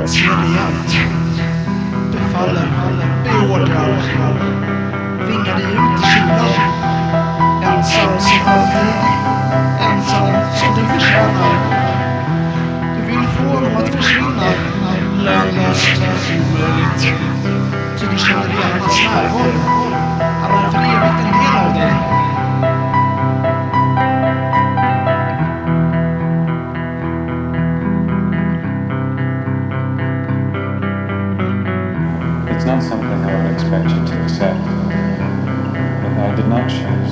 hans reliant. Beordrar. Vingar dig ut i kylan. Ensam som alltid, ensam som du förtjänar. Du vill få honom att försvinna, lönlöst, omöjligt. Så du känner igen hans närvaro. affection to accept, and I did not choose.